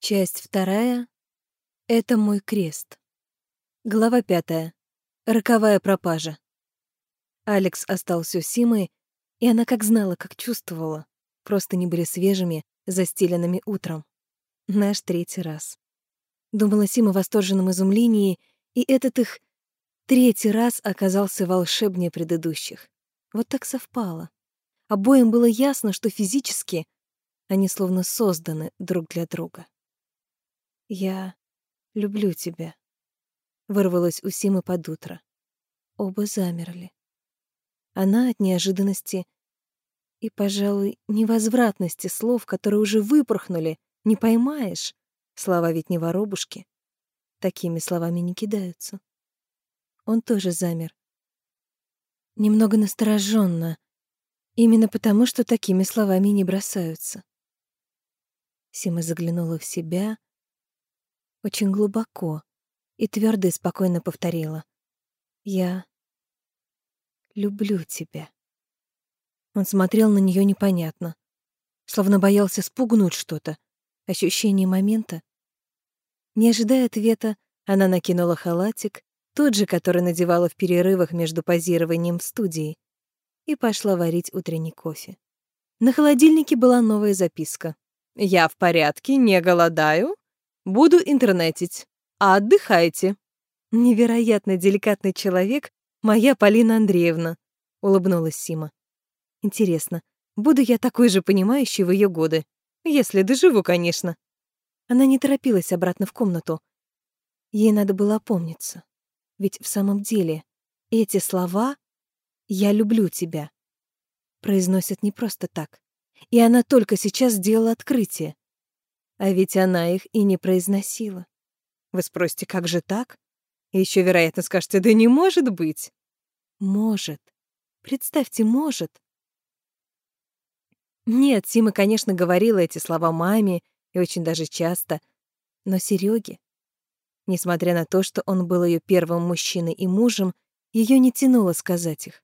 Часть вторая. Это мой крест. Глава пятая. Роковая пропажа. Алекс остался у Симы, и она как знала, как чувствовала. Просто не были свежими, застеленными утром. Наш третий раз. Думала Сима в восторженном изумлении, и этот их третий раз оказался волшебнее предыдущих. Вот так совпало. Обоим было ясно, что физически они словно созданы друг для друга. «Я люблю тебя», — вырвалось у Симы под утро. Оба замерли. Она от неожиданности и, пожалуй, невозвратности слов, которые уже выпорхнули, не поймаешь. Слова ведь не воробушки. Такими словами не кидаются. Он тоже замер. Немного настороженно, именно потому, что такими словами не бросаются. Сима заглянула в себя, очень глубоко и твердо и спокойно повторила. «Я люблю тебя». Он смотрел на нее непонятно, словно боялся спугнуть что-то, ощущение момента. Не ожидая ответа, она накинула халатик, тот же, который надевала в перерывах между позированием в студии, и пошла варить утренний кофе. На холодильнике была новая записка. «Я в порядке, не голодаю, Буду интернетить. А отдыхайте. Невероятно деликатный человек, моя Полина Андреевна, улыбнулась Сима. Интересно, буду я такой же понимающей в ее годы, если доживу, конечно. Она не торопилась обратно в комнату. Ей надо было опомниться. Ведь в самом деле эти слова «я люблю тебя» произносят не просто так. И она только сейчас сделала открытие. А ведь она их и не произносила. Вы спросите, как же так? И еще, вероятно, скажете, да не может быть. Может. Представьте, может. Нет, Сима, конечно, говорила эти слова маме, и очень даже часто, но Сереге, несмотря на то, что он был ее первым мужчиной и мужем, ее не тянуло сказать их.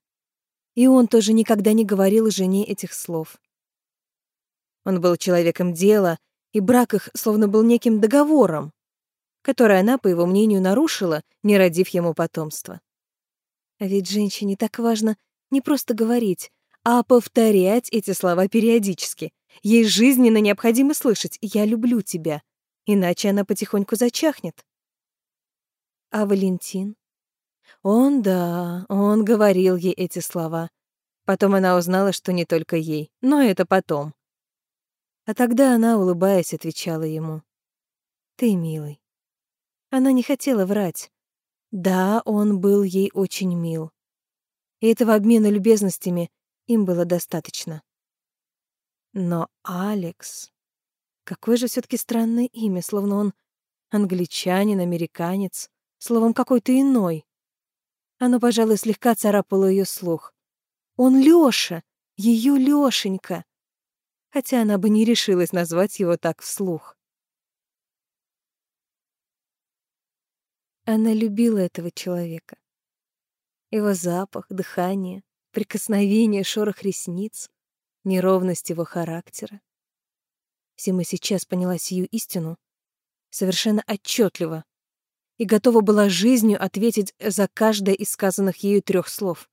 И он тоже никогда не говорил жене этих слов. Он был человеком дела и брак их словно был неким договором, который она, по его мнению, нарушила, не родив ему потомства. А ведь женщине так важно не просто говорить, а повторять эти слова периодически. Ей жизненно необходимо слышать «я люблю тебя», иначе она потихоньку зачахнет. А Валентин? Он, да, он говорил ей эти слова. Потом она узнала, что не только ей, но это потом. А тогда она, улыбаясь, отвечала ему. «Ты милый». Она не хотела врать. Да, он был ей очень мил. И этого обмена любезностями им было достаточно. Но Алекс... Какое же все таки странное имя, словно он англичанин, американец, словом, какой-то иной. Оно, пожалуй, слегка царапало ее слух. Он Лёша, ее Лёшенька хотя она бы не решилась назвать его так вслух. Она любила этого человека. Его запах, дыхание, прикосновение, шорох ресниц, неровность его характера. Сима сейчас поняла сию истину совершенно отчетливо и готова была жизнью ответить за каждое из сказанных ею трех слов.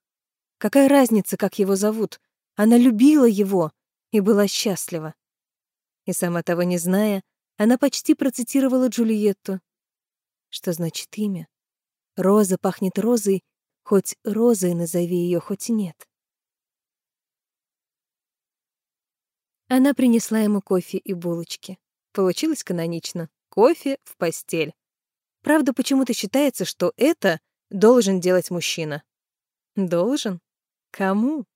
Какая разница, как его зовут? Она любила его, и была счастлива. И сама того не зная, она почти процитировала Джульетту. Что значит имя? Роза пахнет розой, хоть розой назови ее, хоть нет. Она принесла ему кофе и булочки. Получилось канонично. Кофе в постель. Правда, почему-то считается, что это должен делать мужчина. Должен? Кому?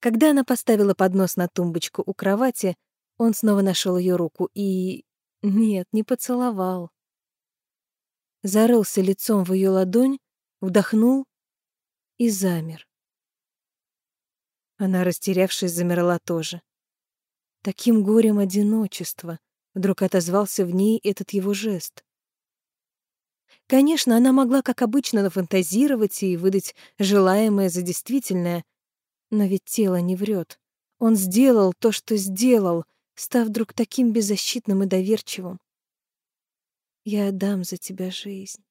Когда она поставила поднос на тумбочку у кровати, он снова нашел ее руку и... Нет, не поцеловал. Зарылся лицом в ее ладонь, вдохнул и замер. Она, растерявшись, замерла тоже. Таким горем одиночества вдруг отозвался в ней этот его жест. Конечно, она могла, как обычно, нафантазировать и выдать желаемое за действительное — но ведь тело не врет. Он сделал то, что сделал, став вдруг таким беззащитным и доверчивым. «Я отдам за тебя жизнь».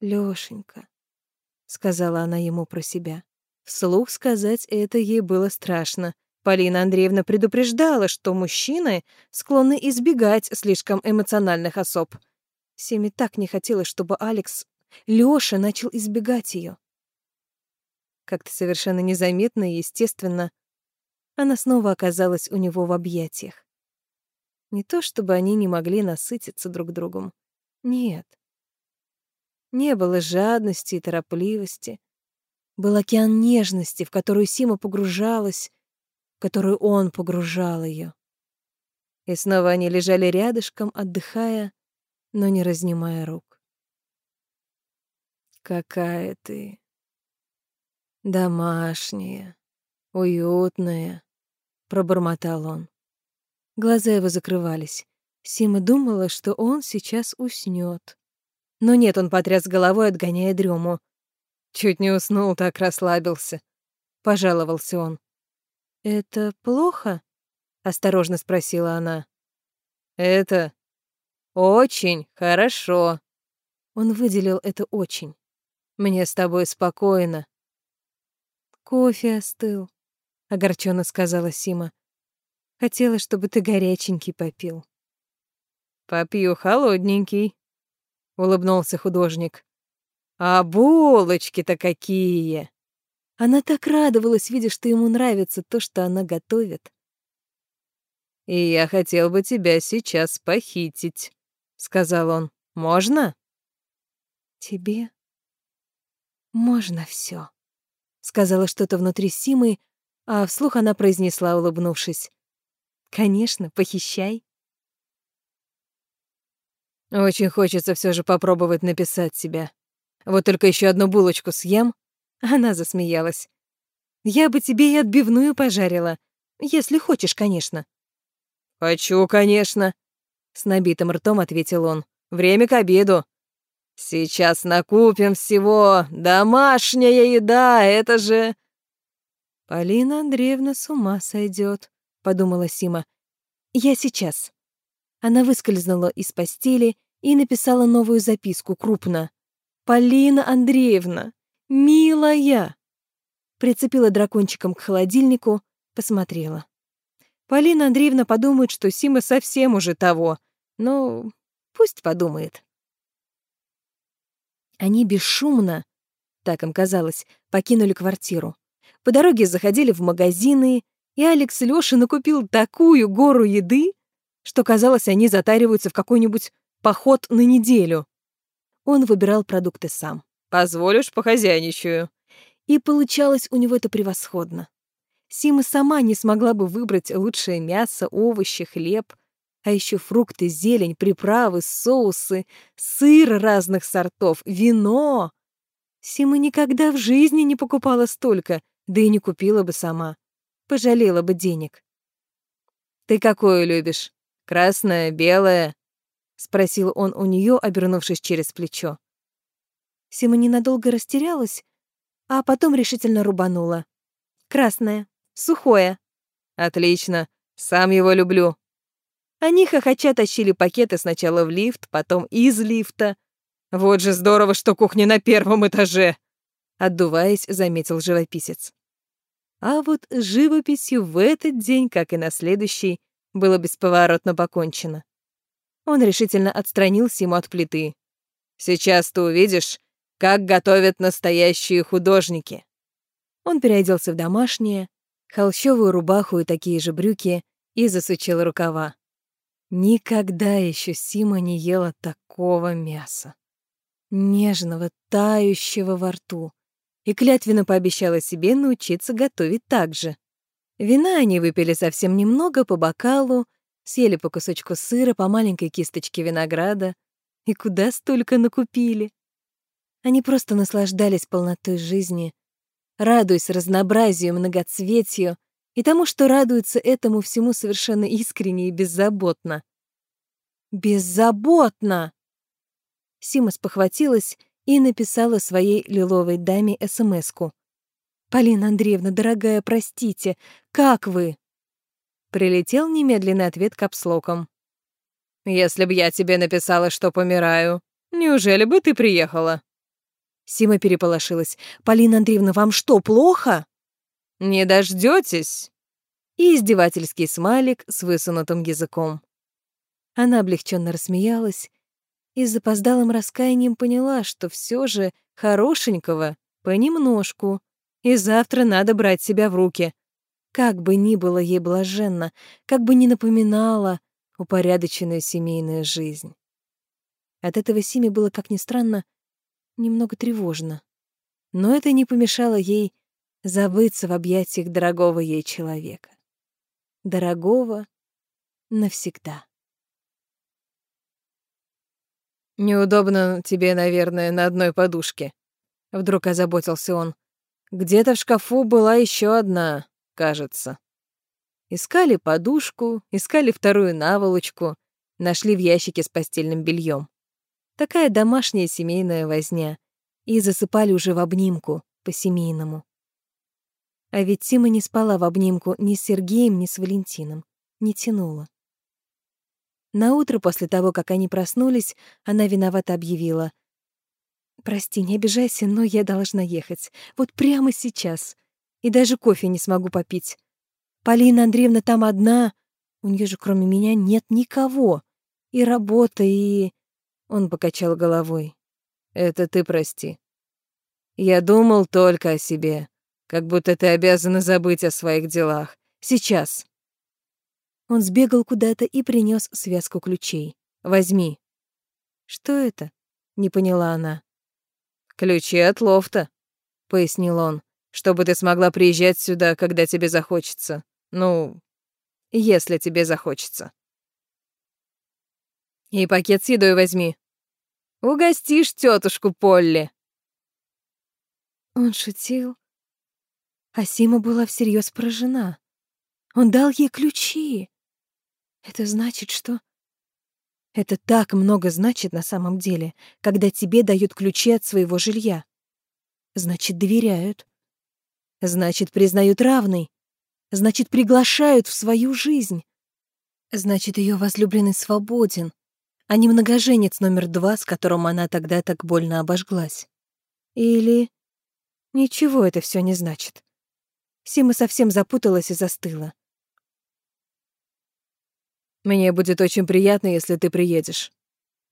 «Лёшенька», — сказала она ему про себя. Вслух сказать это ей было страшно. Полина Андреевна предупреждала, что мужчины склонны избегать слишком эмоциональных особ. Семи так не хотелось, чтобы Алекс, Лёша, начал избегать её. Как-то совершенно незаметно и естественно она снова оказалась у него в объятиях. Не то чтобы они не могли насытиться друг другом. Нет. Не было жадности и торопливости. Был океан нежности, в которую Сима погружалась, в которую он погружал ее. И снова они лежали рядышком, отдыхая, но не разнимая рук. «Какая ты домашняя, уютная», — пробормотал он. Глаза его закрывались. Сима думала, что он сейчас уснёт. Но нет, он потряс головой, отгоняя дрему. Чуть не уснул, так расслабился. Пожаловался он. «Это плохо?» — осторожно спросила она. «Это очень хорошо». Он выделил это «очень». «Мне с тобой спокойно». «Кофе остыл», — огорченно сказала Сима. «Хотела, чтобы ты горяченький попил». «Попью холодненький», — улыбнулся художник. «А булочки-то какие!» Она так радовалась, видя, что ему нравится то, что она готовит. «И я хотел бы тебя сейчас похитить», — сказал он. «Можно?» «Тебе можно все сказала что-то внутри Симы, а вслух она произнесла, улыбнувшись. «Конечно, похищай». Очень хочется все же попробовать написать себя. Вот только еще одну булочку съем. Она засмеялась. Я бы тебе и отбивную пожарила, если хочешь, конечно. Хочу, конечно, с набитым ртом ответил он. Время к обеду. Сейчас накупим всего. Домашняя еда, это же... Полина Андреевна с ума сойдет, подумала Сима. Я сейчас. Она выскользнула из постели и написала новую записку крупно. «Полина Андреевна, милая!» Прицепила дракончиком к холодильнику, посмотрела. Полина Андреевна подумает, что Сима совсем уже того. Ну, пусть подумает. Они бесшумно, так им казалось, покинули квартиру. По дороге заходили в магазины, и Алекс Лёша накупил такую гору еды, что, казалось, они затариваются в какой-нибудь поход на неделю. Он выбирал продукты сам. «Позволишь, похозяйничаю». И получалось у него это превосходно. Сима сама не смогла бы выбрать лучшее мясо, овощи, хлеб — а еще фрукты, зелень, приправы, соусы, сыр разных сортов, вино. Сима никогда в жизни не покупала столько, да и не купила бы сама. Пожалела бы денег. «Ты какое любишь? Красное, белое?» — спросил он у нее, обернувшись через плечо. Сима ненадолго растерялась, а потом решительно рубанула. «Красное, сухое». «Отлично, сам его люблю», они хохоча тащили пакеты сначала в лифт, потом из лифта. Вот же здорово, что кухня на первом этаже, отдуваясь, заметил живописец. А вот с живописью в этот день, как и на следующий, было бесповоротно покончено. Он решительно отстранился ему от плиты. «Сейчас ты увидишь, как готовят настоящие художники». Он переоделся в домашнее, холщовую рубаху и такие же брюки и засучил рукава. Никогда еще Сима не ела такого мяса. Нежного, тающего во рту. И клятвенно пообещала себе научиться готовить так же. Вина они выпили совсем немного по бокалу, съели по кусочку сыра, по маленькой кисточке винограда. И куда столько накупили? Они просто наслаждались полнотой жизни, радуясь разнообразию, многоцветию и тому, что радуется этому всему совершенно искренне и беззаботно. Беззаботно! Сима спохватилась и написала своей лиловой даме СМСку. «Полина Андреевна, дорогая, простите, как вы?» Прилетел немедленный ответ капслоком. «Если б я тебе написала, что помираю, неужели бы ты приехала?» Сима переполошилась. «Полина Андреевна, вам что, плохо?» «Не дождётесь?» И издевательский смайлик с высунутым языком. Она облегченно рассмеялась и с запоздалым раскаянием поняла, что все же хорошенького понемножку, и завтра надо брать себя в руки. Как бы ни было ей блаженно, как бы ни напоминала упорядоченную семейную жизнь. От этого Симе было, как ни странно, немного тревожно. Но это не помешало ей забыться в объятиях дорогого ей человека. Дорогого навсегда. «Неудобно тебе, наверное, на одной подушке», — вдруг озаботился он. «Где-то в шкафу была еще одна, кажется». Искали подушку, искали вторую наволочку, нашли в ящике с постельным бельем. Такая домашняя семейная возня. И засыпали уже в обнимку, по-семейному. А ведь Тима не спала в обнимку ни с Сергеем, ни с Валентином. Не тянула. На утро после того, как они проснулись, она виновато объявила. «Прости, не обижайся, но я должна ехать. Вот прямо сейчас. И даже кофе не смогу попить. Полина Андреевна там одна. У нее же кроме меня нет никого. И работа, и... Он покачал головой. Это ты прости. Я думал только о себе, как будто ты обязана забыть о своих делах. Сейчас. Он сбегал куда-то и принес связку ключей. Возьми. Что это? Не поняла она. Ключи от лофта, пояснил он, чтобы ты смогла приезжать сюда, когда тебе захочется. Ну, если тебе захочется. И пакет с едой возьми. Угостишь тетушку Полли. Он шутил. А Сима была всерьез поражена. Он дал ей ключи. Это значит, что... Это так много значит на самом деле, когда тебе дают ключи от своего жилья. Значит, доверяют. Значит, признают равной. Значит, приглашают в свою жизнь. Значит, ее возлюбленный свободен, а не многоженец номер два, с которым она тогда так больно обожглась. Или... Ничего это все не значит. Сима совсем запуталась и застыла. «Мне будет очень приятно, если ты приедешь.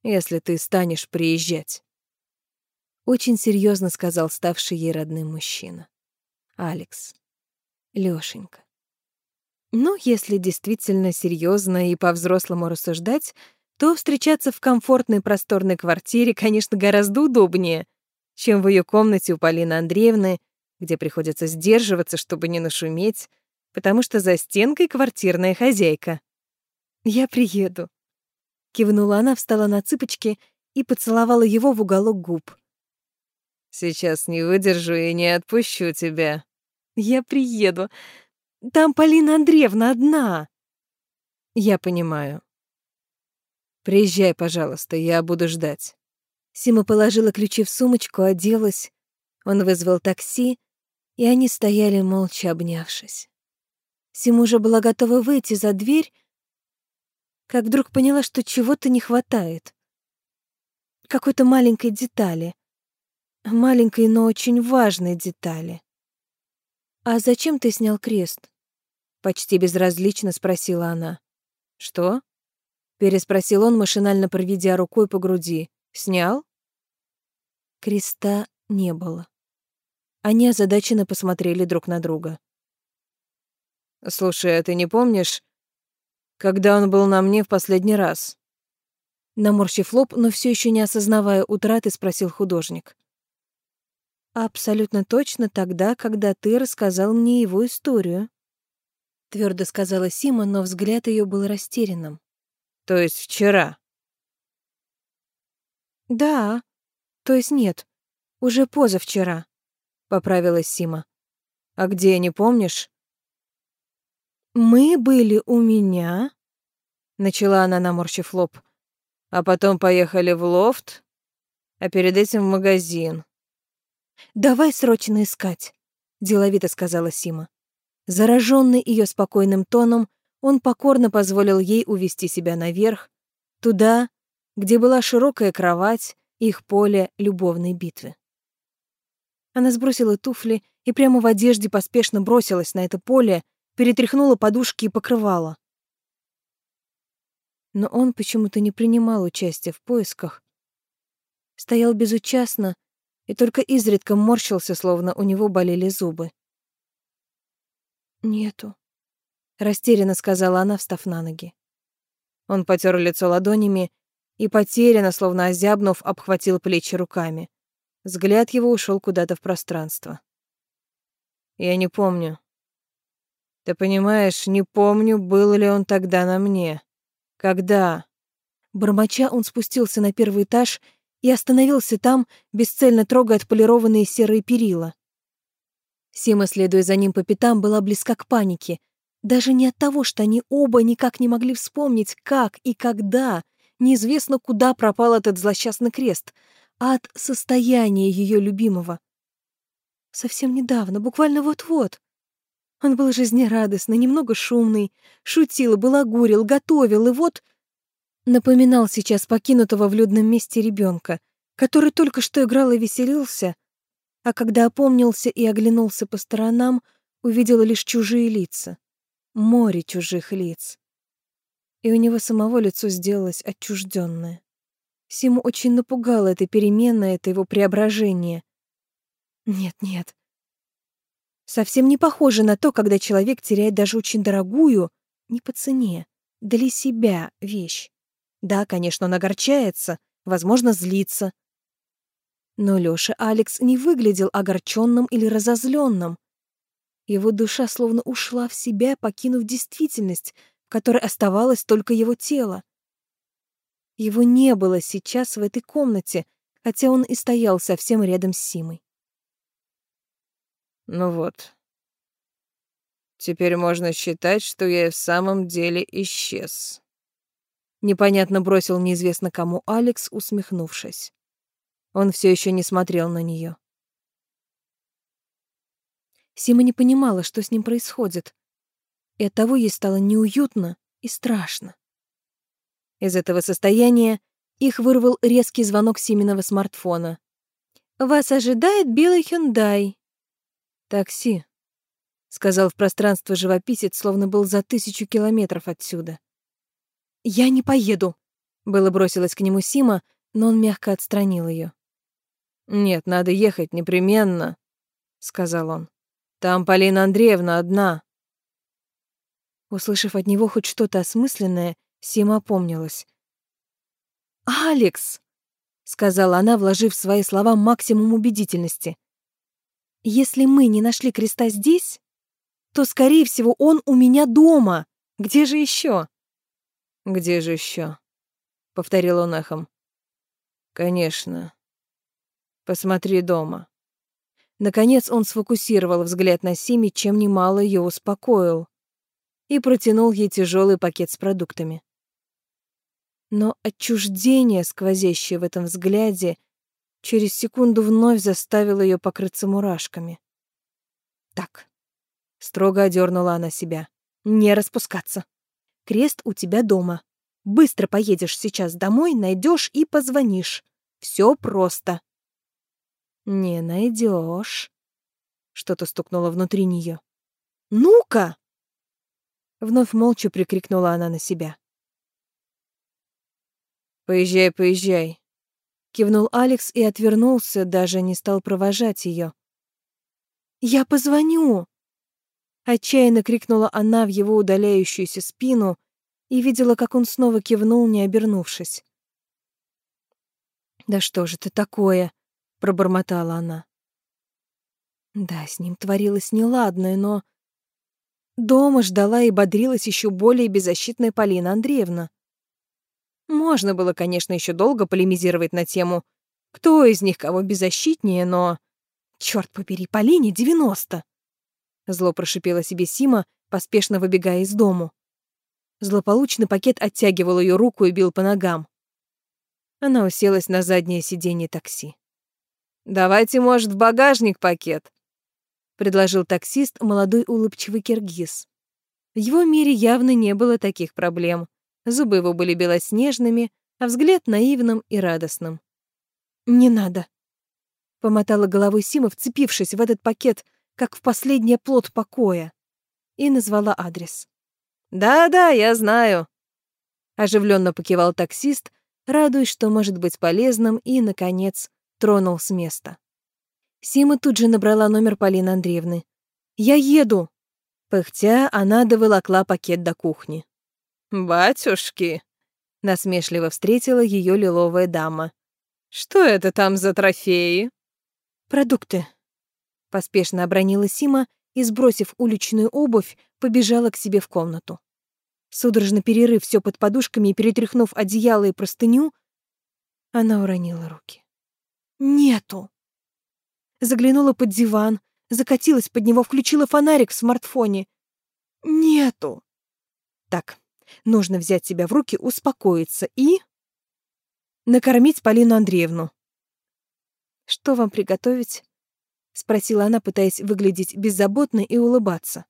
Если ты станешь приезжать». Очень серьезно сказал ставший ей родным мужчина. Алекс. Лёшенька. Ну, если действительно серьезно и по-взрослому рассуждать, то встречаться в комфортной просторной квартире, конечно, гораздо удобнее, чем в ее комнате у Полины Андреевны, где приходится сдерживаться, чтобы не нашуметь, потому что за стенкой квартирная хозяйка. «Я приеду», — кивнула она, встала на цыпочки и поцеловала его в уголок губ. «Сейчас не выдержу и не отпущу тебя». «Я приеду. Там Полина Андреевна одна». «Я понимаю», Приезжай, пожалуйста, я буду ждать. Сима положила ключи в сумочку, оделась. Он вызвал такси, и они стояли молча обнявшись. Сима уже была готова выйти за дверь, как вдруг поняла, что чего-то не хватает. Какой-то маленькой детали. Маленькой, но очень важной детали. «А зачем ты снял крест?» Почти безразлично спросила она. «Что?» Переспросил он, машинально проведя рукой по груди. «Снял?» Креста не было. Они озадаченно посмотрели друг на друга. «Слушай, а ты не помнишь, когда он был на мне в последний раз?» Наморщив лоб, но все еще не осознавая утраты, спросил художник. «Абсолютно точно тогда, когда ты рассказал мне его историю», — твердо сказала Сима, но взгляд ее был растерянным. То есть вчера? Да. То есть нет. Уже позавчера, поправилась Сима. А где, не помнишь? Мы были у меня, начала она, наморщив лоб. А потом поехали в лофт, а перед этим в магазин. Давай срочно искать, деловито сказала Сима. Зараженный ее спокойным тоном, он покорно позволил ей увести себя наверх, туда, где была широкая кровать, их поле любовной битвы. Она сбросила туфли и прямо в одежде поспешно бросилась на это поле, перетряхнула подушки и покрывала. Но он почему-то не принимал участия в поисках, стоял безучастно и только изредка морщился, словно у него болели зубы. «Нету», — растерянно сказала она, встав на ноги. Он потер лицо ладонями и потерянно, словно озябнув, обхватил плечи руками. Взгляд его ушел куда-то в пространство. «Я не помню. Ты понимаешь, не помню, был ли он тогда на мне. Когда?» Бормоча, он спустился на первый этаж и остановился там, бесцельно трогая отполированные серые перила. Сима, следуя за ним по пятам, была близка к панике. Даже не от того, что они оба никак не могли вспомнить, как и когда, неизвестно куда пропал этот злосчастный крест, от состояния ее любимого. Совсем недавно, буквально вот-вот. Он был жизнерадостный, немного шумный, шутил, балагурил, готовил, и вот напоминал сейчас покинутого в людном месте ребенка, который только что играл и веселился, а когда опомнился и оглянулся по сторонам, увидел лишь чужие лица. Море чужих лиц. И у него самого лицо сделалось отчужденное. Симу очень напугало это переменное, это его преображение. Нет, нет. Совсем не похоже на то, когда человек теряет даже очень дорогую, не по цене, для себя вещь. Да, конечно, он огорчается, возможно, злится. Но Лёша Алекс не выглядел огорченным или разозленным. Его душа словно ушла в себя, покинув действительность, в которой оставалось только его тело. Его не было сейчас в этой комнате, хотя он и стоял совсем рядом с Симой. Ну вот. Теперь можно считать, что я и в самом деле исчез. Непонятно бросил неизвестно кому Алекс, усмехнувшись. Он все еще не смотрел на нее. Сима не понимала, что с ним происходит, и оттого ей стало неуютно и страшно. Из этого состояния их вырвал резкий звонок Симиного смартфона. «Вас ожидает белый Хюндай». «Такси», — сказал в пространство живописец, словно был за тысячу километров отсюда. «Я не поеду», — было бросилась к нему Сима, но он мягко отстранил ее. «Нет, надо ехать непременно», — сказал он. «Там Полина Андреевна одна». Услышав от него хоть что-то осмысленное, Сима опомнилась. «Алекс!» — сказала она, вложив в свои слова максимум убедительности. Если мы не нашли креста здесь, то, скорее всего, он у меня дома. Где же еще? Где же еще? повторил он эхом. Конечно. Посмотри дома. Наконец он сфокусировал взгляд на Симе, чем немало ее успокоил, и протянул ей тяжелый пакет с продуктами. Но отчуждение, сквозящее в этом взгляде, через секунду вновь заставил ее покрыться мурашками. «Так», — строго одернула она себя, — «не распускаться. Крест у тебя дома. Быстро поедешь сейчас домой, найдешь и позвонишь. Все просто». «Не найдешь. Что-то стукнуло внутри нее. «Ну-ка!» Вновь молча прикрикнула она на себя. «Поезжай, поезжай», кивнул Алекс и отвернулся, даже не стал провожать ее. Я позвоню, отчаянно крикнула она в его удаляющуюся спину и видела, как он снова кивнул, не обернувшись. Да что же это такое, пробормотала она. Да, с ним творилось неладное, но дома ждала и бодрилась еще более беззащитная Полина Андреевна. Можно было, конечно, еще долго полемизировать на тему, кто из них кого беззащитнее, но... Черт побери, Полине девяносто! Зло прошипела себе Сима, поспешно выбегая из дому. Злополучный пакет оттягивал ее руку и бил по ногам. Она уселась на заднее сиденье такси. «Давайте, может, в багажник пакет?» — предложил таксист, молодой улыбчивый киргиз. В его мире явно не было таких проблем. Зубы его были белоснежными, а взгляд наивным и радостным. «Не надо», — помотала головой Сима, вцепившись в этот пакет, как в последний плод покоя, и назвала адрес. «Да-да, я знаю», — оживленно покивал таксист, радуясь, что может быть полезным, и, наконец, тронул с места. Сима тут же набрала номер Полины Андреевны. «Я еду!» Пыхтя, она доволокла пакет до кухни. «Батюшки!» — насмешливо встретила ее лиловая дама. «Что это там за трофеи?» «Продукты», — поспешно обронила Сима и, сбросив уличную обувь, побежала к себе в комнату. Судорожно перерыв все под подушками и перетряхнув одеяло и простыню, она уронила руки. «Нету!» Заглянула под диван, закатилась под него, включила фонарик в смартфоне. «Нету!» Так, нужно взять себя в руки, успокоиться и... накормить Полину Андреевну. «Что вам приготовить?» — спросила она, пытаясь выглядеть беззаботно и улыбаться.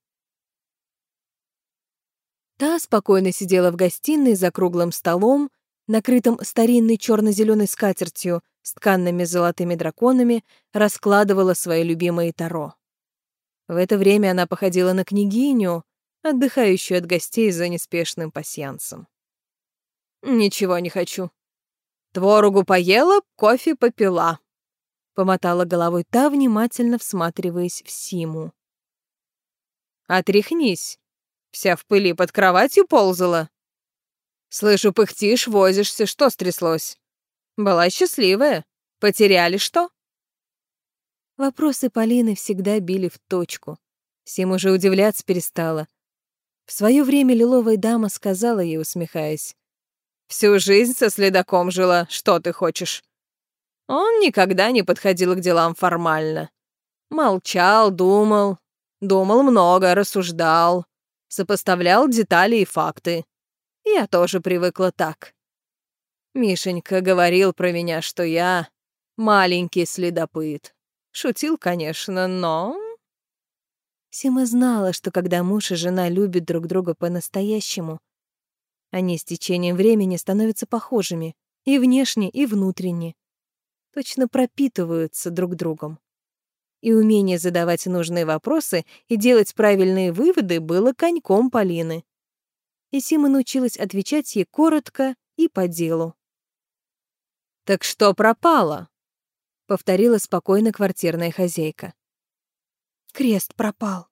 Та спокойно сидела в гостиной за круглым столом, накрытым старинной черно-зеленой скатертью с тканными золотыми драконами, раскладывала свои любимые таро. В это время она походила на княгиню, отдыхающую от гостей за неспешным пасьянсом. «Ничего не хочу. Творогу поела, кофе попила», — помотала головой та, внимательно всматриваясь в Симу. «Отряхнись. Вся в пыли под кроватью ползала. Слышу, пыхтишь, возишься, что стряслось? Была счастливая. Потеряли что?» Вопросы Полины всегда били в точку. Всем уже удивляться перестала. В свое время лиловая дама сказала ей, усмехаясь. «Всю жизнь со следаком жила, что ты хочешь?» Он никогда не подходил к делам формально. Молчал, думал, думал много, рассуждал сопоставлял детали и факты. Я тоже привыкла так. Мишенька говорил про меня, что я маленький следопыт. Шутил, конечно, но... Сима знала, что когда муж и жена любят друг друга по-настоящему, они с течением времени становятся похожими и внешне, и внутренне, точно пропитываются друг другом и умение задавать нужные вопросы и делать правильные выводы было коньком Полины. И Сима научилась отвечать ей коротко и по делу. «Так что пропало?» — повторила спокойно квартирная хозяйка. «Крест пропал»,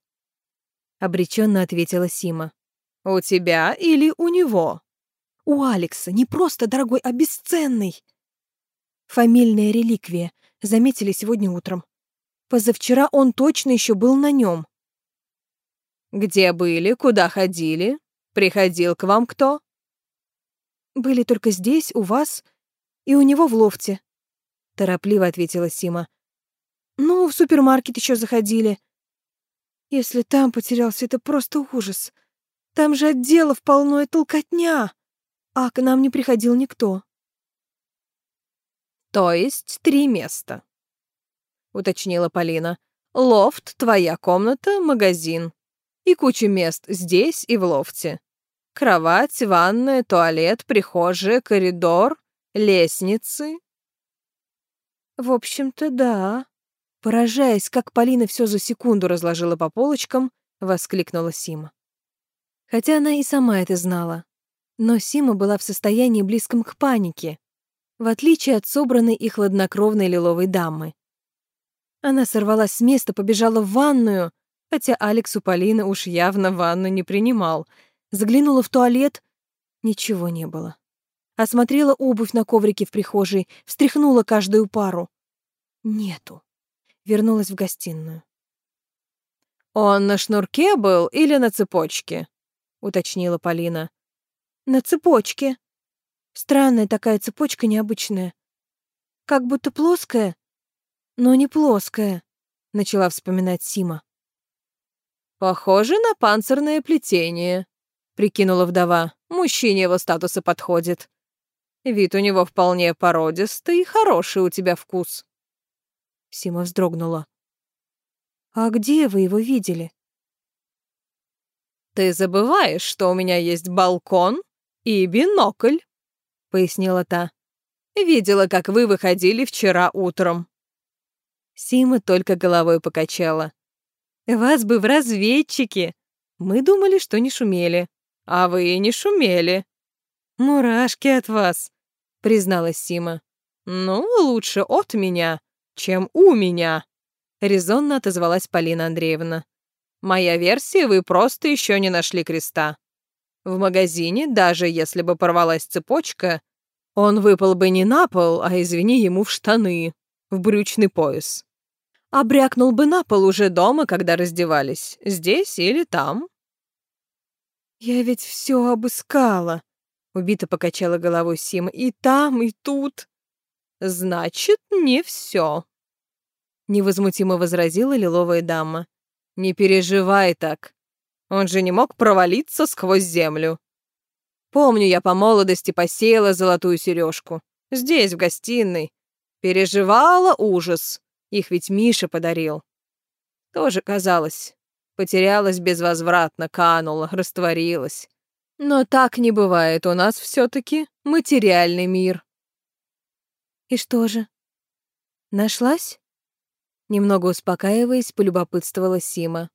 — обреченно ответила Сима. «У тебя или у него?» «У Алекса, не просто дорогой, а бесценный!» Фамильная реликвия, заметили сегодня утром. Позавчера он точно еще был на нем. Где были, куда ходили? Приходил к вам кто? Были только здесь, у вас и у него в лофте, торопливо ответила Сима. Ну, в супермаркет еще заходили. Если там потерялся, это просто ужас. Там же отделов полно и толкотня, а к нам не приходил никто. То есть три места уточнила Полина. Лофт, твоя комната, магазин. И куча мест здесь и в лофте. Кровать, ванная, туалет, прихожая, коридор, лестницы. В общем-то, да. Поражаясь, как Полина все за секунду разложила по полочкам, воскликнула Сима. Хотя она и сама это знала. Но Сима была в состоянии близком к панике, в отличие от собранной и хладнокровной лиловой дамы. Она сорвалась с места, побежала в ванную, хотя Алекс у Полины уж явно ванну не принимал. Заглянула в туалет — ничего не было. Осмотрела обувь на коврике в прихожей, встряхнула каждую пару. Нету. Вернулась в гостиную. «Он на шнурке был или на цепочке?» — уточнила Полина. «На цепочке. Странная такая цепочка необычная. Как будто плоская, но не плоская», — начала вспоминать Сима. «Похоже на панцирное плетение», — прикинула вдова. «Мужчине его статуса подходит. Вид у него вполне породистый и хороший у тебя вкус». Сима вздрогнула. «А где вы его видели?» «Ты забываешь, что у меня есть балкон и бинокль», — пояснила та. «Видела, как вы выходили вчера утром». Сима только головой покачала. «Вас бы в разведчики! Мы думали, что не шумели». «А вы не шумели». «Мурашки от вас», — призналась Сима. «Ну, лучше от меня, чем у меня», — резонно отозвалась Полина Андреевна. «Моя версия, вы просто еще не нашли креста. В магазине, даже если бы порвалась цепочка, он выпал бы не на пол, а, извини, ему в штаны, в брючный пояс. А брякнул бы на пол уже дома, когда раздевались, здесь или там». «Я ведь все обыскала», — убито покачала головой Сима. «И там, и тут». «Значит, не все», — невозмутимо возразила лиловая дама. «Не переживай так. Он же не мог провалиться сквозь землю. Помню, я по молодости посеяла золотую сережку. Здесь, в гостиной. Переживала ужас. Их ведь Миша подарил. Тоже казалось. Потерялась безвозвратно, канула, растворилась. Но так не бывает, у нас все таки материальный мир. И что же? Нашлась? Немного успокаиваясь, полюбопытствовала Сима.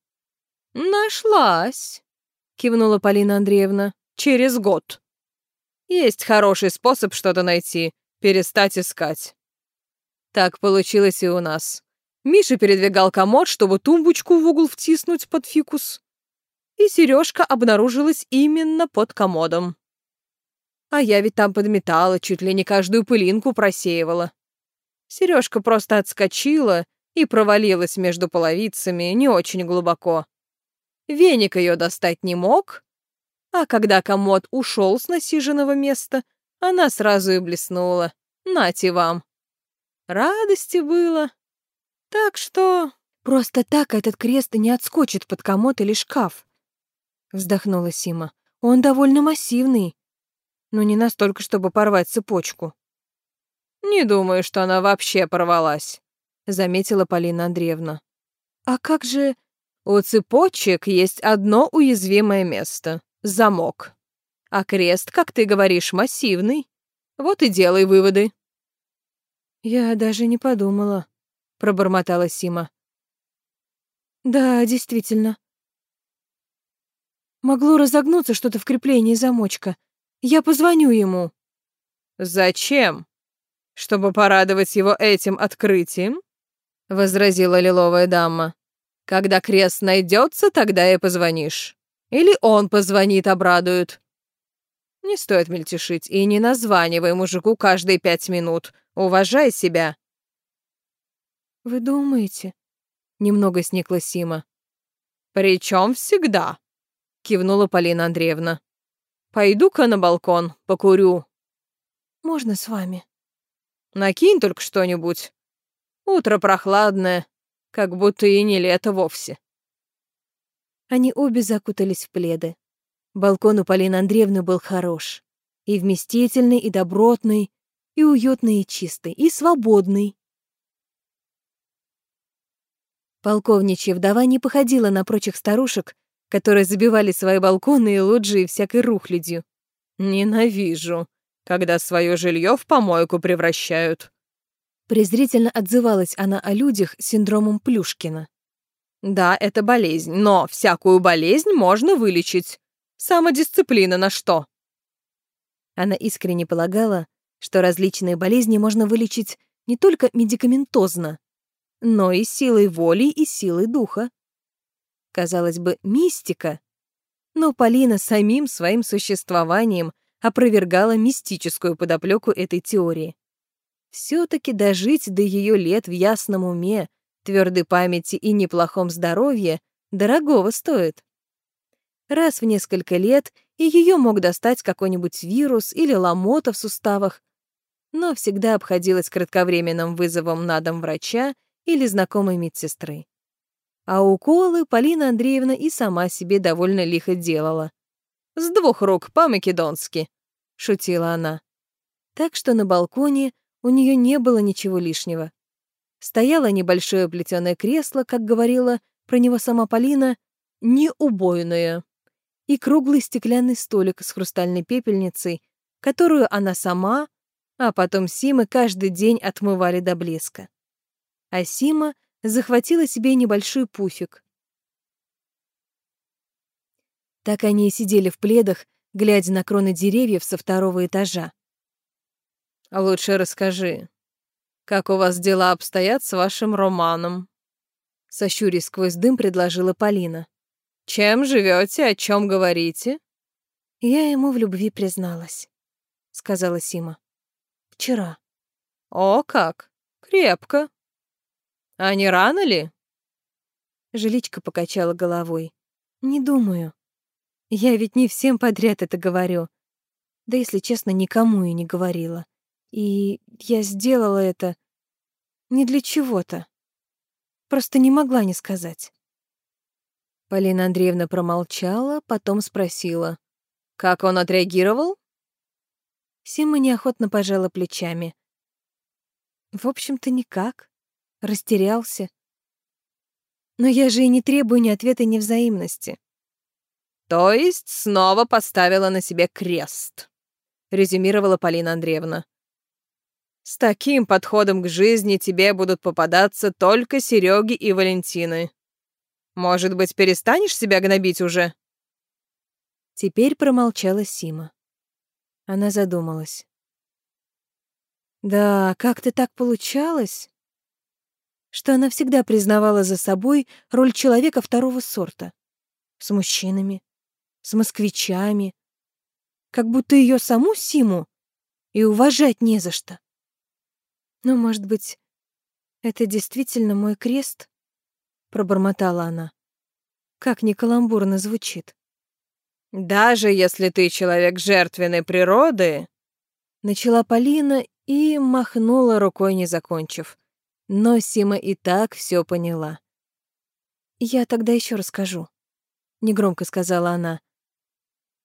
«Нашлась», — кивнула Полина Андреевна, — «через год. Есть хороший способ что-то найти, перестать искать». Так получилось и у нас. Миша передвигал комод, чтобы тумбочку в угол втиснуть под фикус. И сережка обнаружилась именно под комодом. А я ведь там подметала, чуть ли не каждую пылинку просеивала. Сережка просто отскочила и провалилась между половицами не очень глубоко. Веник ее достать не мог, а когда комод ушел с насиженного места, она сразу и блеснула. Нате вам. Радости было. Так что... Просто так этот крест не отскочит под комод или шкаф. Вздохнула Сима. Он довольно массивный, но не настолько, чтобы порвать цепочку. Не думаю, что она вообще порвалась, заметила Полина Андреевна. А как же... У цепочек есть одно уязвимое место — замок. А крест, как ты говоришь, массивный. Вот и делай выводы. Я даже не подумала, пробормотала Сима. Да, действительно. Могло разогнуться что-то в креплении замочка. Я позвоню ему. Зачем? Чтобы порадовать его этим открытием? возразила лиловая дама. Когда крест найдется, тогда и позвонишь. Или он позвонит, обрадует. Не стоит мельтешить и не названивай мужику каждые пять минут. Уважай себя. Вы думаете? Немного сникла Сима. Причем всегда, кивнула Полина Андреевна. Пойду-ка на балкон, покурю. Можно с вами? Накинь только что-нибудь. Утро прохладное, как будто и не лето вовсе. Они обе закутались в пледы. Балкон у Полины Андреевны был хорош. И вместительный, и добротный, и уютный, и чистый, и свободный. Полковничья вдова не походила на прочих старушек, которые забивали свои балконы и лоджии всякой рухлядью. «Ненавижу, когда свое жилье в помойку превращают», Презрительно отзывалась она о людях с синдромом Плюшкина. «Да, это болезнь, но всякую болезнь можно вылечить. Самодисциплина на что?» Она искренне полагала, что различные болезни можно вылечить не только медикаментозно, но и силой воли и силой духа. Казалось бы, мистика. Но Полина самим своим существованием опровергала мистическую подоплеку этой теории все таки дожить до ее лет в ясном уме, твердой памяти и неплохом здоровье дорогого стоит. Раз в несколько лет и ее мог достать какой-нибудь вирус или ломота в суставах, но всегда обходилась кратковременным вызовом на дом врача или знакомой медсестры. А уколы Полина Андреевна и сама себе довольно лихо делала. «С двух рук по-македонски», — шутила она. Так что на балконе у нее не было ничего лишнего. Стояло небольшое плетеное кресло, как говорила про него сама Полина, неубойное. и круглый стеклянный столик с хрустальной пепельницей, которую она сама, а потом Сима каждый день отмывали до блеска. А Сима захватила себе небольшой пуфик. Так они и сидели в пледах, глядя на кроны деревьев со второго этажа. «Лучше расскажи, как у вас дела обстоят с вашим романом?» Сощурясь сквозь дым, предложила Полина. «Чем живете, о чем говорите?» «Я ему в любви призналась», — сказала Сима. «Вчера». «О, как! Крепко. А не рано ли?» Жиличка покачала головой. «Не думаю. Я ведь не всем подряд это говорю. Да, если честно, никому и не говорила. И я сделала это не для чего-то. Просто не могла не сказать. Полина Андреевна промолчала, потом спросила. «Как он отреагировал?» Сима неохотно пожала плечами. В общем-то, никак. Растерялся. Но я же и не требую ни ответа, ни взаимности. «То есть снова поставила на себе крест», — резюмировала Полина Андреевна. «С таким подходом к жизни тебе будут попадаться только Сереги и Валентины. Может быть, перестанешь себя гнобить уже?» Теперь промолчала Сима. Она задумалась. Да, как-то так получалось, что она всегда признавала за собой роль человека второго сорта. С мужчинами, с москвичами. Как будто ее саму Симу и уважать не за что. Ну, может быть, это действительно мой крест? пробормотала она. Как не каламбурно звучит. Даже если ты человек жертвенной природы, начала Полина и махнула рукой, не закончив. Но Сима и так все поняла. Я тогда еще расскажу, негромко сказала она.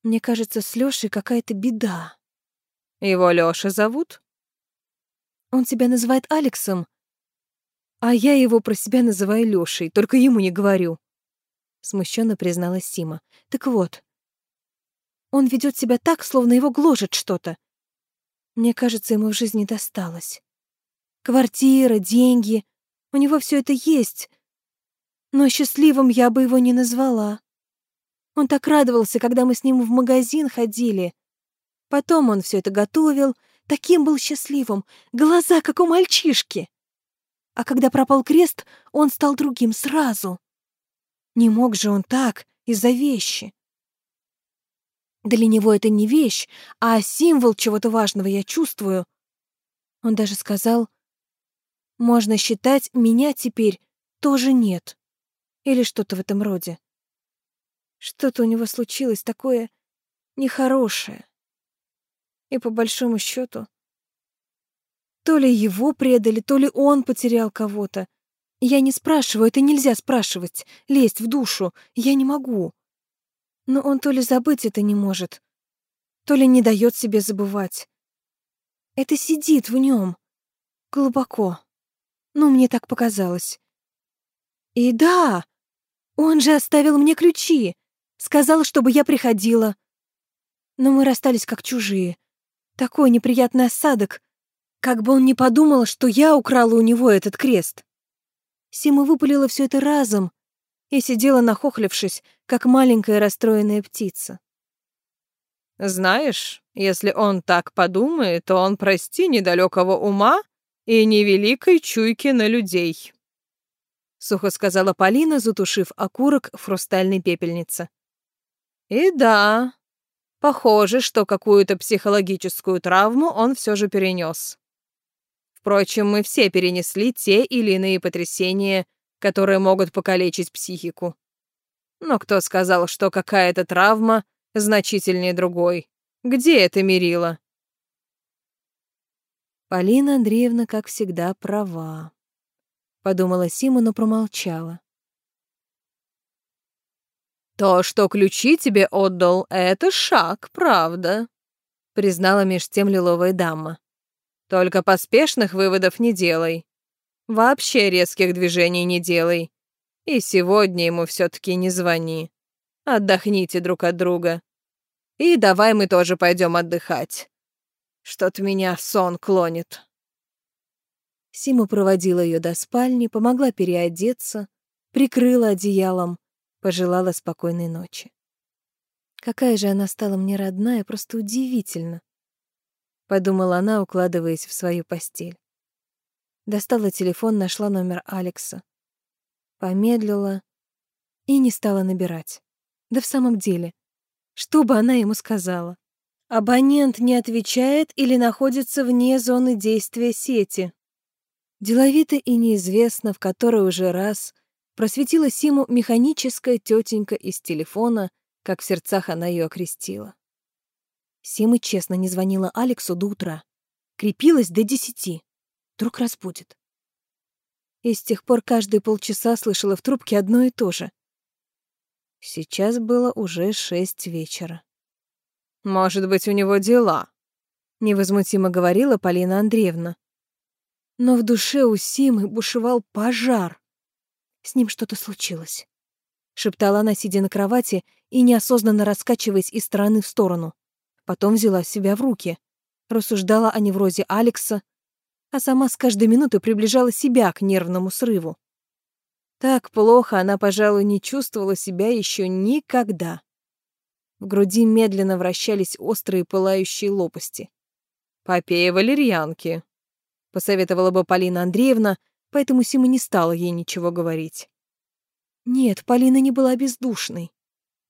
Мне кажется, с Лёшей какая-то беда. Его Лёша зовут? Он тебя называет Алексом, а я его про себя называю Лёшей, только ему не говорю. Смущенно призналась Сима. Так вот, он ведет себя так, словно его гложет что-то. Мне кажется, ему в жизни досталось. Квартира, деньги, у него все это есть. Но счастливым я бы его не назвала. Он так радовался, когда мы с ним в магазин ходили. Потом он все это готовил, таким был счастливым, глаза, как у мальчишки. А когда пропал крест, он стал другим сразу. Не мог же он так из-за вещи. Для него это не вещь, а символ чего-то важного, я чувствую. Он даже сказал, можно считать, меня теперь тоже нет. Или что-то в этом роде. Что-то у него случилось такое нехорошее. И по большому счету, то ли его предали, то ли он потерял кого-то. Я не спрашиваю, это нельзя спрашивать, лезть в душу. Я не могу. Но он то ли забыть это не может, то ли не дает себе забывать. Это сидит в нем глубоко. Ну, мне так показалось. И да, он же оставил мне ключи. Сказал, чтобы я приходила. Но мы расстались как чужие. Такой неприятный осадок. Как бы он ни подумал, что я украла у него этот крест. Сима выпалила все это разом и сидела нахохлившись, как маленькая расстроенная птица. «Знаешь, если он так подумает, то он, прости, недалекого ума и невеликой чуйки на людей», — сухо сказала Полина, затушив окурок в хрустальной пепельнице. «И да, похоже, что какую-то психологическую травму он все же перенес. Впрочем, мы все перенесли те или иные потрясения, которые могут покалечить психику. Но кто сказал, что какая-то травма значительнее другой? Где это мерило? Полина Андреевна, как всегда, права. Подумала Сима, но промолчала. То, что ключи тебе отдал, это шаг, правда, признала меж тем лиловая дама. Только поспешных выводов не делай. Вообще резких движений не делай. И сегодня ему все таки не звони. Отдохните друг от друга. И давай мы тоже пойдем отдыхать. Что-то меня в сон клонит. Сима проводила ее до спальни, помогла переодеться, прикрыла одеялом, пожелала спокойной ночи. Какая же она стала мне родная, просто удивительно. Подумала она, укладываясь в свою постель. Достала телефон, нашла номер Алекса. Помедлила и не стала набирать. Да в самом деле, что бы она ему сказала? Абонент не отвечает или находится вне зоны действия сети. Деловито и неизвестно, в который уже раз просветила Симу механическая тетенька из телефона, как в сердцах она ее окрестила. Сима честно не звонила Алексу до утра. Крепилась до десяти. Вдруг разбудит. И с тех пор каждые полчаса слышала в трубке одно и то же. Сейчас было уже шесть вечера. «Может быть, у него дела?» — невозмутимо говорила Полина Андреевна. Но в душе у Симы бушевал пожар. С ним что-то случилось. Шептала она, сидя на кровати и неосознанно раскачиваясь из стороны в сторону. Потом взяла себя в руки. Рассуждала о неврозе Алекса, а сама с каждой минутой приближала себя к нервному срыву. Так плохо она, пожалуй, не чувствовала себя еще никогда. В груди медленно вращались острые пылающие лопасти. «Попей валерьянки», посоветовала бы Полина Андреевна, поэтому Сима не стала ей ничего говорить. Нет, Полина не была бездушной.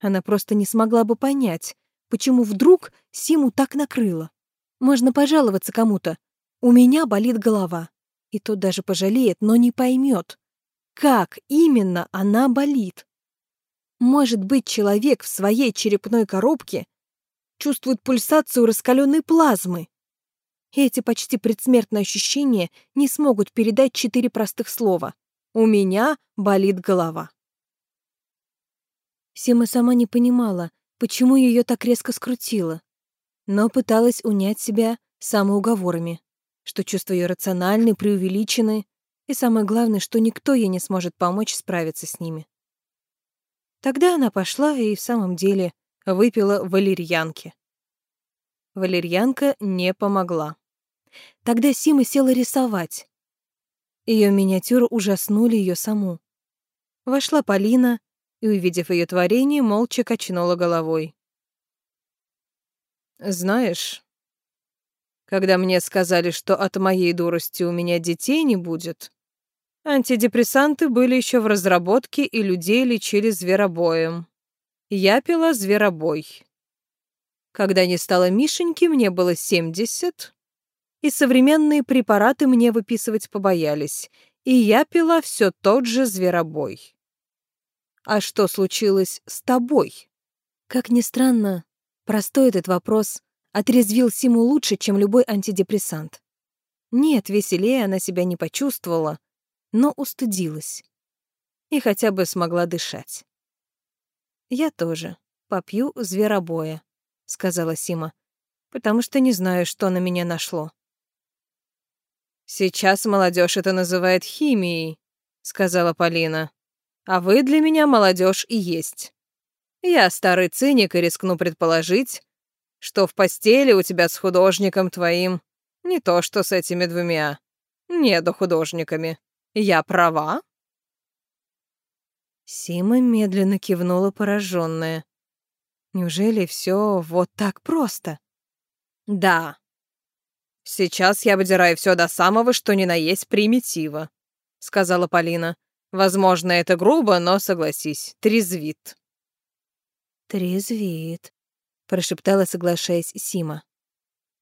Она просто не смогла бы понять, почему вдруг Симу так накрыло. Можно пожаловаться кому-то. У меня болит голова. И тот даже пожалеет, но не поймет, как именно она болит. Может быть, человек в своей черепной коробке чувствует пульсацию раскаленной плазмы, эти почти предсмертные ощущения не смогут передать четыре простых слова. «У меня болит голова». Сема сама не понимала, почему ее так резко скрутило, но пыталась унять себя самоуговорами, что чувства ее рациональны, преувеличены, и самое главное, что никто ей не сможет помочь справиться с ними. Тогда она пошла и в самом деле выпила валерьянки. Валерьянка не помогла. Тогда Сима села рисовать. Ее миниатюры ужаснули ее саму. Вошла Полина и, увидев ее творение, молча качнула головой. «Знаешь, когда мне сказали, что от моей дурости у меня детей не будет, антидепрессанты были еще в разработке и людей лечили зверобоем. Я пила зверобой. Когда не стало Мишеньки, мне было семьдесят, и современные препараты мне выписывать побоялись, и я пила все тот же зверобой. А что случилось с тобой? Как ни странно, простой этот вопрос отрезвил Симу лучше, чем любой антидепрессант. Нет, веселее она себя не почувствовала, но устыдилась. И хотя бы смогла дышать. «Я тоже попью зверобоя», — сказала Сима, «потому что не знаю, что на меня нашло». «Сейчас молодежь это называет химией», — сказала Полина. «А вы для меня молодежь и есть. Я старый циник и рискну предположить, что в постели у тебя с художником твоим не то, что с этими двумя. Не до художниками. Я права?» Сима медленно кивнула пораженная. Неужели все вот так просто? «Да», «Сейчас я выдираю все до самого, что ни на есть примитива», — сказала Полина. «Возможно, это грубо, но, согласись, трезвит». «Трезвит», — прошептала, соглашаясь Сима.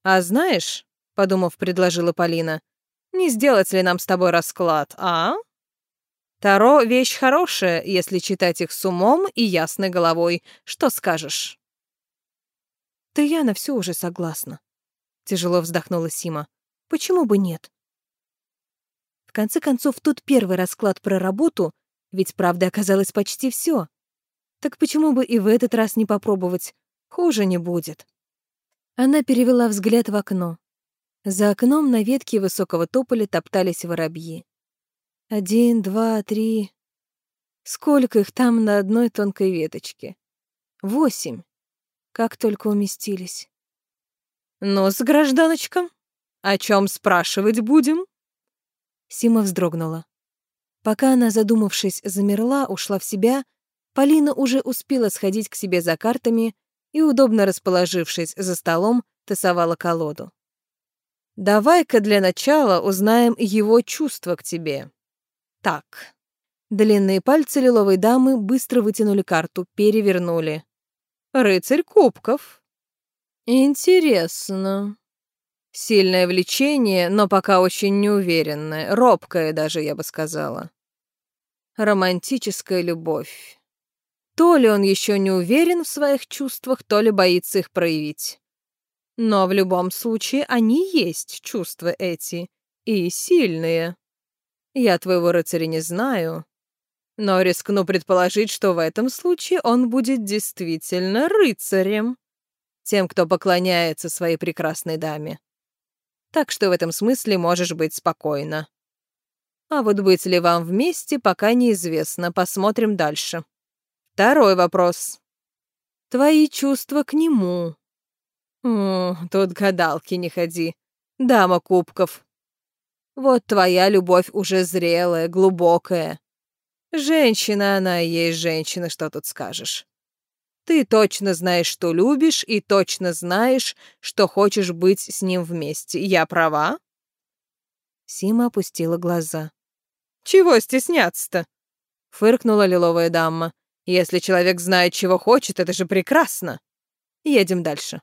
«А знаешь», — подумав, предложила Полина, «не сделать ли нам с тобой расклад, а?» «Таро — вещь хорошая, если читать их с умом и ясной головой. Что скажешь?» «Да я на все уже согласна», Тяжело вздохнула Сима. Почему бы нет? В конце концов, тут первый расклад про работу, ведь правда оказалось почти все. Так почему бы и в этот раз не попробовать? Хуже не будет. Она перевела взгляд в окно. За окном на ветке высокого тополя топтались воробьи. Один, два, три... Сколько их там на одной тонкой веточке? Восемь. Как только уместились. «Ну, с гражданочка, о чем спрашивать будем?» Сима вздрогнула. Пока она, задумавшись, замерла, ушла в себя, Полина уже успела сходить к себе за картами и, удобно расположившись за столом, тасовала колоду. «Давай-ка для начала узнаем его чувства к тебе. Так». Длинные пальцы лиловой дамы быстро вытянули карту, перевернули. «Рыцарь кубков». «Интересно. Сильное влечение, но пока очень неуверенное, робкое даже, я бы сказала. Романтическая любовь. То ли он еще не уверен в своих чувствах, то ли боится их проявить. Но в любом случае они есть, чувства эти, и сильные. Я твоего рыцаря не знаю, но рискну предположить, что в этом случае он будет действительно рыцарем, тем, кто поклоняется своей прекрасной даме. Так что в этом смысле можешь быть спокойна. А вот быть ли вам вместе, пока неизвестно, посмотрим дальше. Второй вопрос. Твои чувства к нему. Тут гадалки не ходи. Дама кубков. Вот твоя любовь уже зрелая, глубокая. Женщина она и есть женщина, что тут скажешь. Ты точно знаешь, что любишь, и точно знаешь, что хочешь быть с ним вместе. Я права?» Сима опустила глаза. «Чего стесняться-то?» — фыркнула лиловая дама. Если человек знает, чего хочет, это же прекрасно. Едем дальше.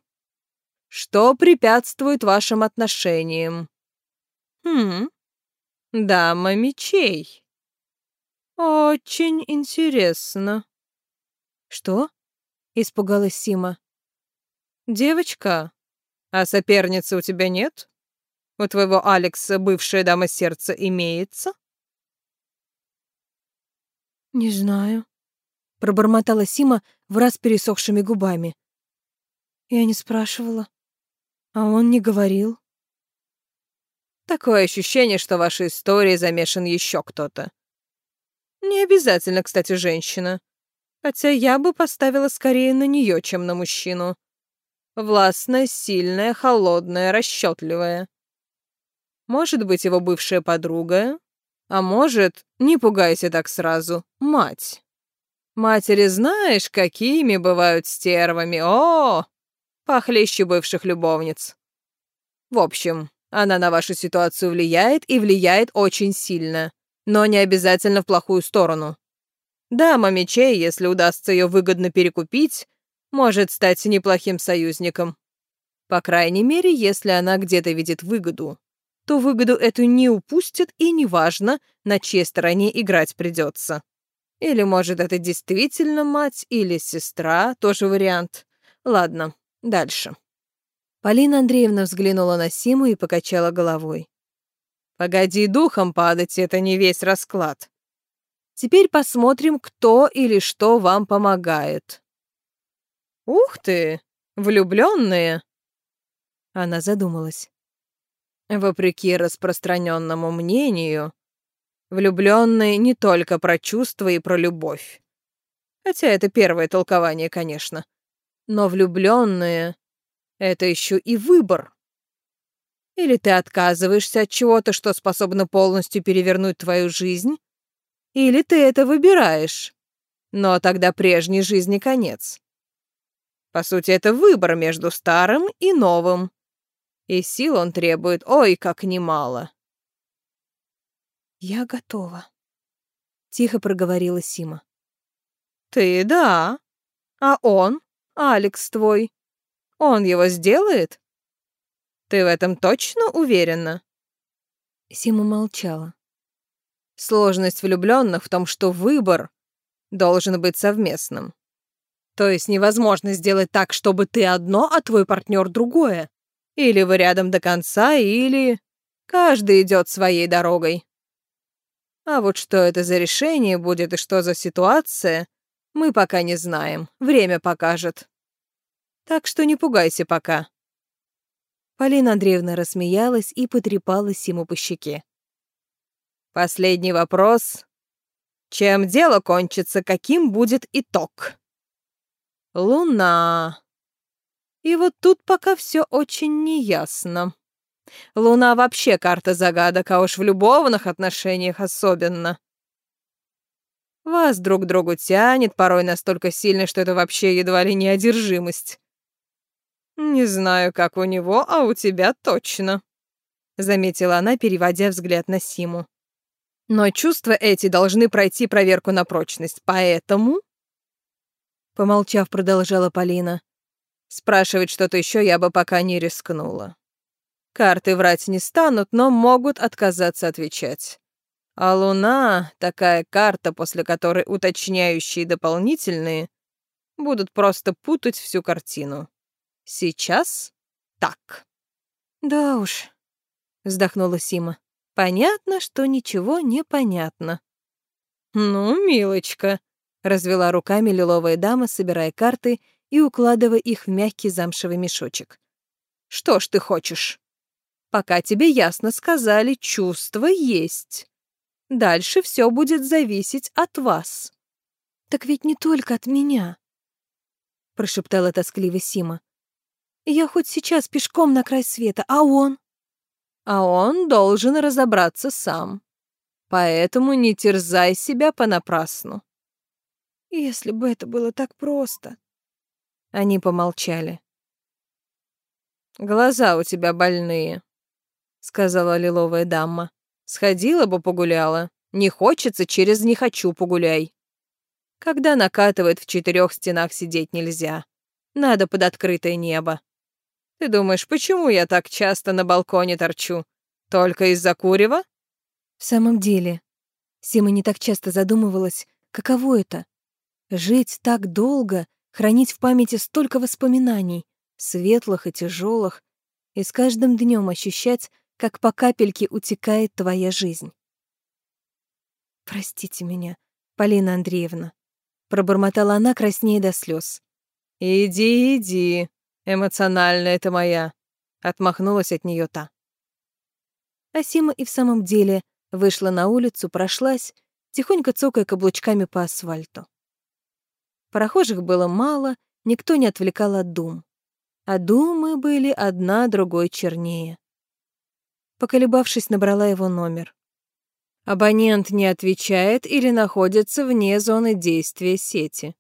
Что препятствует вашим отношениям? Хм, дама мечей. Очень интересно. Что? Испугалась Сима. Девочка, а соперницы у тебя нет? У твоего Алекса бывшая дама сердца имеется? Не знаю пробормотала Сима в раз пересохшими губами. Я не спрашивала, а он не говорил. Такое ощущение, что в вашей истории замешан еще кто-то. Не обязательно, кстати, женщина. Хотя я бы поставила скорее на нее, чем на мужчину. Властная, сильная, холодная, расчетливая. Может быть, его бывшая подруга, а может, не пугайся так сразу, мать. Матери знаешь, какими бывают стервами. О, похлеще бывших любовниц. В общем, она на вашу ситуацию влияет и влияет очень сильно, но не обязательно в плохую сторону. Дама мечей, если удастся ее выгодно перекупить, может стать неплохим союзником. По крайней мере, если она где-то видит выгоду, то выгоду эту не упустит и неважно, на чьей стороне играть придется. Или, может, это действительно мать или сестра, тоже вариант. Ладно, дальше. Полина Андреевна взглянула на Симу и покачала головой. «Погоди духом падать, это не весь расклад. Теперь посмотрим, кто или что вам помогает». «Ух ты, влюбленные!» Она задумалась. Вопреки распространенному мнению, Влюбленные не только про чувства и про любовь. Хотя это первое толкование, конечно. Но влюбленные — это еще и выбор. Или ты отказываешься от чего-то, что способно полностью перевернуть твою жизнь, или ты это выбираешь. Но тогда прежней жизни конец. По сути, это выбор между старым и новым. И сил он требует, ой, как немало. «Я готова», — тихо проговорила Сима. «Ты да. А он, Алекс твой, он его сделает? Ты в этом точно уверена?» Сима молчала. Сложность влюбленных в том, что выбор должен быть совместным. То есть невозможно сделать так, чтобы ты одно, а твой партнер другое. Или вы рядом до конца, или каждый идет своей дорогой. А вот что это за решение будет и что за ситуация, мы пока не знаем. Время покажет. Так что не пугайся пока». Полина Андреевна рассмеялась и потрепала Симу по щеке. «Последний вопрос. Чем дело кончится, каким будет итог?» Луна. И вот тут пока все очень неясно. Луна вообще карта загадок, а уж в любовных отношениях особенно. Вас друг к другу тянет, порой настолько сильно, что это вообще едва ли не одержимость. Не знаю, как у него, а у тебя точно, заметила она, переводя взгляд на Симу. Но чувства эти должны пройти проверку на прочность, поэтому помолчав, продолжала Полина. Спрашивать что-то еще я бы пока не рискнула. Карты врать не станут, но могут отказаться отвечать. А Луна — такая карта, после которой уточняющие дополнительные будут просто путать всю картину. Сейчас так. Да уж, вздохнула Сима. Понятно, что ничего не понятно. Ну, милочка, развела руками лиловая дама, собирая карты и укладывая их в мягкий замшевый мешочек. Что ж ты хочешь? Пока тебе ясно сказали, чувство есть. Дальше все будет зависеть от вас. Так ведь не только от меня, прошептала тоскливо Сима. Я хоть сейчас пешком на край света, а он? А он должен разобраться сам. Поэтому не терзай себя понапрасну. Если бы это было так просто. Они помолчали. Глаза у тебя больные, сказала лиловая дама. Сходила бы погуляла. Не хочется, через не хочу погуляй. Когда накатывает в четырех стенах сидеть нельзя. Надо под открытое небо. Ты думаешь, почему я так часто на балконе торчу? Только из-за курева? В самом деле, Сима не так часто задумывалась, каково это — жить так долго, хранить в памяти столько воспоминаний, светлых и тяжелых, и с каждым днем ощущать, как по капельке утекает твоя жизнь. «Простите меня, Полина Андреевна», — пробормотала она, краснея до слез. «Иди, иди, эмоциональная это моя», — отмахнулась от нее та. Асима и в самом деле вышла на улицу, прошлась, тихонько цокая каблучками по асфальту. Прохожих было мало, никто не отвлекал от дум. А думы были одна другой чернее. Поколебавшись, набрала его номер. Абонент не отвечает или находится вне зоны действия сети.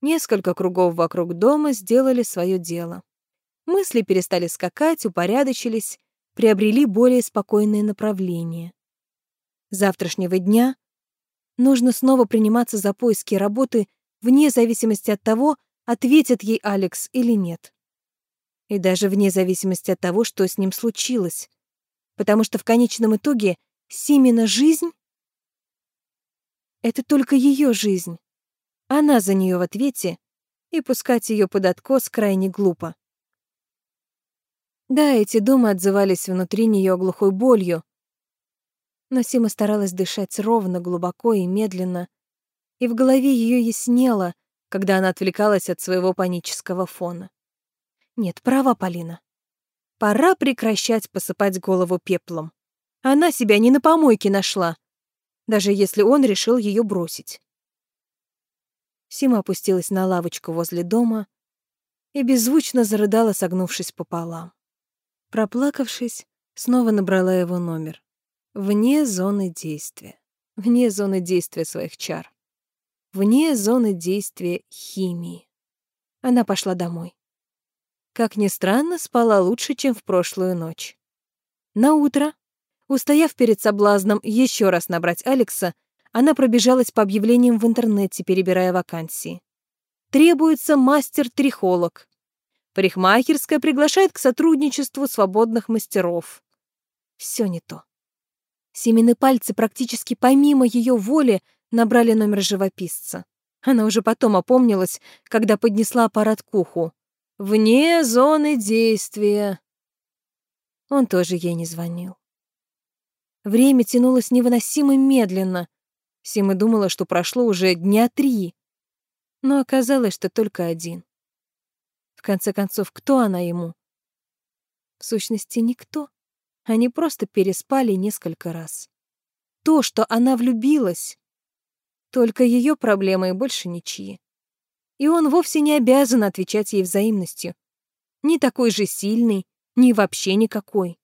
Несколько кругов вокруг дома сделали свое дело. Мысли перестали скакать, упорядочились, приобрели более спокойное направление. Завтрашнего дня нужно снова приниматься за поиски работы вне зависимости от того, ответит ей Алекс или нет. И даже вне зависимости от того, что с ним случилось потому что в конечном итоге Симина жизнь — это только ее жизнь. Она за нее в ответе, и пускать ее под откос крайне глупо. Да, эти думы отзывались внутри нее глухой болью, но Сима старалась дышать ровно, глубоко и медленно, и в голове ее яснело, когда она отвлекалась от своего панического фона. Нет, права Полина. Пора прекращать посыпать голову пеплом. Она себя не на помойке нашла, даже если он решил ее бросить. Сима опустилась на лавочку возле дома и беззвучно зарыдала, согнувшись пополам. Проплакавшись, снова набрала его номер. Вне зоны действия. Вне зоны действия своих чар. Вне зоны действия химии. Она пошла домой. Как ни странно, спала лучше, чем в прошлую ночь. На утро, устояв перед соблазном еще раз набрать Алекса, она пробежалась по объявлениям в интернете, перебирая вакансии. Требуется мастер-трихолог. Парикмахерская приглашает к сотрудничеству свободных мастеров. Все не то. Семены пальцы практически помимо ее воли набрали номер живописца. Она уже потом опомнилась, когда поднесла аппарат к уху. Вне зоны действия. Он тоже ей не звонил. Время тянулось невыносимо медленно. Сима думала, что прошло уже дня три. Но оказалось, что только один. В конце концов, кто она ему? В сущности, никто. Они просто переспали несколько раз. То, что она влюбилась, только ее проблемы и больше ничьи. И он вовсе не обязан отвечать ей взаимностью. Ни такой же сильный, ни вообще никакой.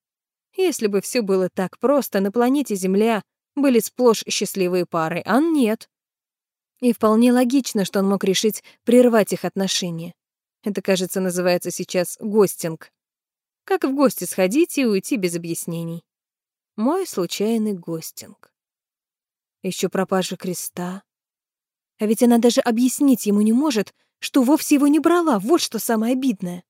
Если бы все было так просто, на планете Земля были сплошь счастливые пары, а нет. И вполне логично, что он мог решить прервать их отношения. Это, кажется, называется сейчас гостинг. Как в гости сходить и уйти без объяснений. Мой случайный гостинг. Еще пропажа креста. А ведь она даже объяснить ему не может, что вовсе его не брала, вот что самое обидное.